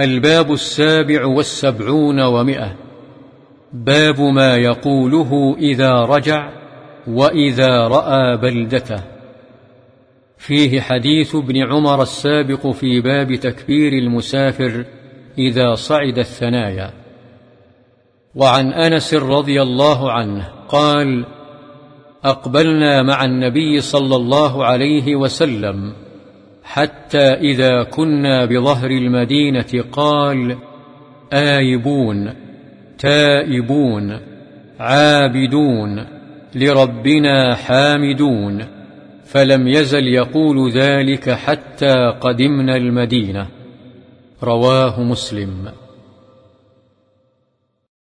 الباب السابع والسبعون ومئة. باب ما يقوله إذا رجع وإذا رأى بلدته. فيه حديث ابن عمر السابق في باب تكبير المسافر إذا صعد الثنايا. وعن أنس رضي الله عنه قال أقبلنا مع النبي صلى الله عليه وسلم حتى إذا كنا بظهر المدينة قال آيبون تائبون عابدون لربنا حامدون. فلم يزل يقول ذلك حتى قدمنا المدينة. رواه مسلم.